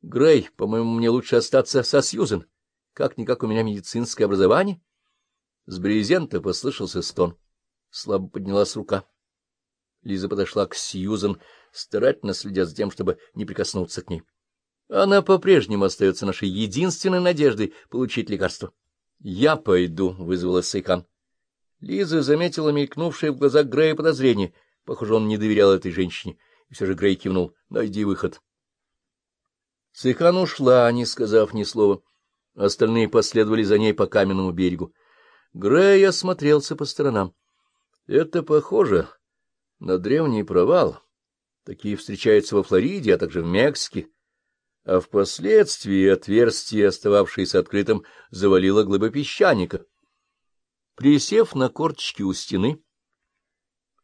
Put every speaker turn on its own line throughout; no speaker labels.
— Грей, по-моему, мне лучше остаться со Сьюзен. Как-никак у меня медицинское образование. С брезента послышался стон. Слабо поднялась рука. Лиза подошла к Сьюзен, старательно следя за тем, чтобы не прикоснуться к ней. Она по-прежнему остается нашей единственной надеждой получить лекарство. — Я пойду, — вызвала Сейхан. Лиза заметила мелькнувшее в глазах Грея подозрение. Похоже, он не доверял этой женщине. И все же Грей кивнул. — Найди выход. Сейхан ушла, не сказав ни слова. Остальные последовали за ней по каменному берегу. Грей осмотрелся по сторонам. Это похоже на древний провал. Такие встречаются во Флориде, а также в Мексике. А впоследствии отверстие, остававшееся открытым, завалило глыба песчаника. Присев на корточки у стены,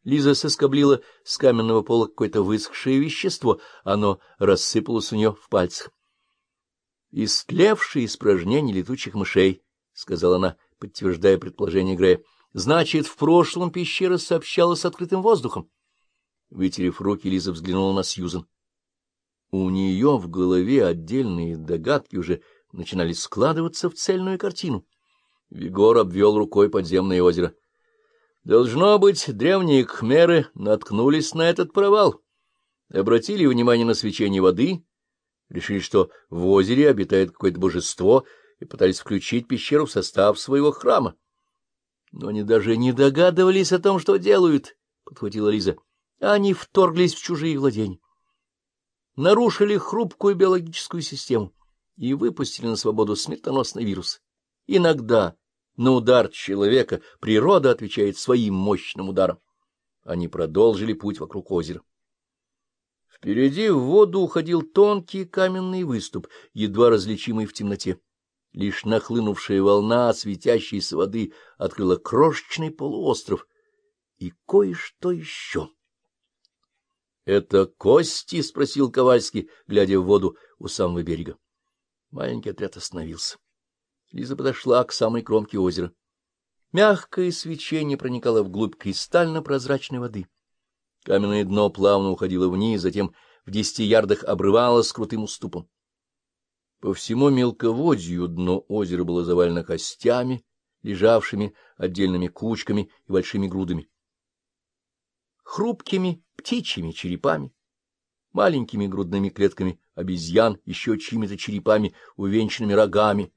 Лиза соскоблила с каменного пола какое-то высохшее вещество, оно рассыпалось у нее в пальцах. — Истлевшие испражнения летучих мышей, — сказала она, подтверждая предположение Грея. — Значит, в прошлом пещера сообщалась с открытым воздухом. Вытерев руки, Лиза взглянула на Сьюзен. У нее в голове отдельные догадки уже начинали складываться в цельную картину. Вигор обвел рукой подземное озеро. Должно быть, древние кхмеры наткнулись на этот провал, обратили внимание на свечение воды, решили, что в озере обитает какое-то божество, и пытались включить пещеру в состав своего храма. Но они даже не догадывались о том, что делают, — подхватила Лиза. Они вторглись в чужие владения, нарушили хрупкую биологическую систему и выпустили на свободу смертоносный вирус. Иногда на удар человека природа отвечает своим мощным ударом. Они продолжили путь вокруг озера. Впереди в воду уходил тонкий каменный выступ, едва различимый в темноте. Лишь нахлынувшая волна светящейся воды открыла крошечный полуостров и кое-что еще. — Это кости? — спросил Ковальский, глядя в воду у самого берега. Маленький отряд остановился. Лиза подошла к самой кромке озера. Мягкое свечение проникало вглубь кристально-прозрачной воды. Каменное дно плавно уходило вниз, затем в десяти ярдах обрывалось с крутым уступом. По всему мелководью дно озера было завалено костями, лежавшими отдельными кучками и большими грудами. Хрупкими птичьими черепами, маленькими грудными клетками обезьян, еще чьими-то черепами, увенчанными рогами —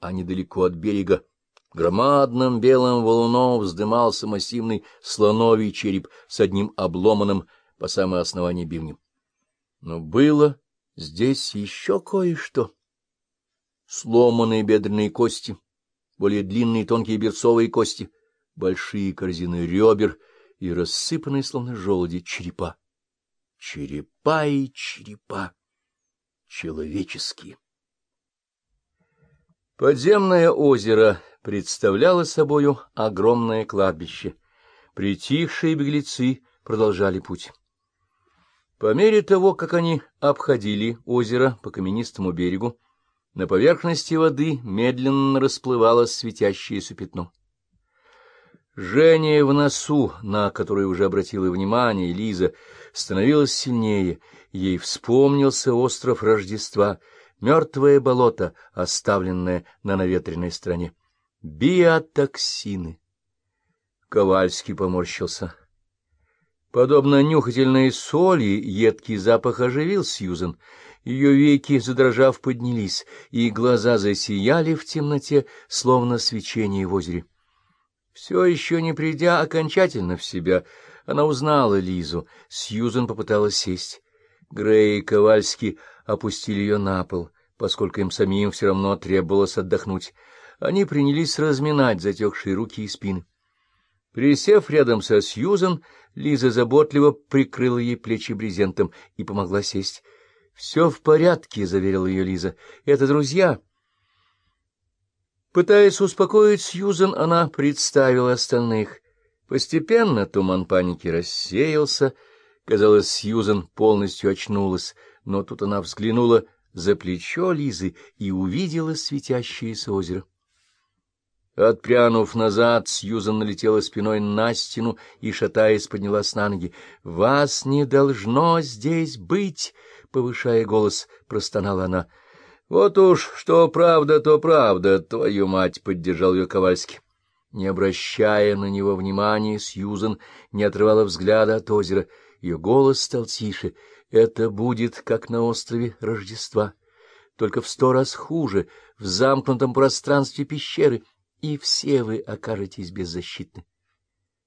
а недалеко от берега громадным белым валуном вздымался массивный слоновий череп с одним обломанным по самое основание бивнем. Но было здесь еще кое-что. Сломанные бедренные кости, более длинные тонкие берцовые кости, большие корзины ребер и рассыпанные, словно желуди, черепа. Черепа и черепа. Человеческие. Подземное озеро представляло собою огромное кладбище. Притихшие беглецы продолжали путь. По мере того, как они обходили озеро по каменистому берегу, на поверхности воды медленно расплывалось светящееся пятно. Жжение в носу, на которое уже обратила внимание Лиза, становилось сильнее. Ей вспомнился остров Рождества — мертвое болото, оставленное на наветренной стороне. Биотоксины. Ковальский поморщился. Подобно нюхательной соли, едкий запах оживил Сьюзен. Ее веки, задрожав, поднялись, и глаза засияли в темноте, словно свечение в озере. Все еще не придя окончательно в себя, она узнала Лизу. Сьюзен попыталась сесть. Грей и Ковальский опустили ее на пол, поскольку им самим все равно требовалось отдохнуть. Они принялись разминать затекшие руки и спины. Присев рядом со Сьюзан, Лиза заботливо прикрыла ей плечи брезентом и помогла сесть. — Все в порядке, — заверила ее Лиза. — Это друзья. Пытаясь успокоить Сьюзан, она представила остальных. Постепенно туман паники рассеялся. Казалось, Сьюзан полностью очнулась, но тут она взглянула за плечо Лизы и увидела светящееся озеро. Отпрянув назад, Сьюзан налетела спиной на стену и, шатаясь, поднялась на ноги. — Вас не должно здесь быть! — повышая голос, простонала она. — Вот уж что правда, то правда, твою мать! — поддержал ее Ковальский. Не обращая на него внимания, Сьюзан не отрывала взгляда от озера. Ее голос стал тише. — Это будет, как на острове Рождества, только в сто раз хуже, в замкнутом пространстве пещеры — и все вы окажетесь беззащитны.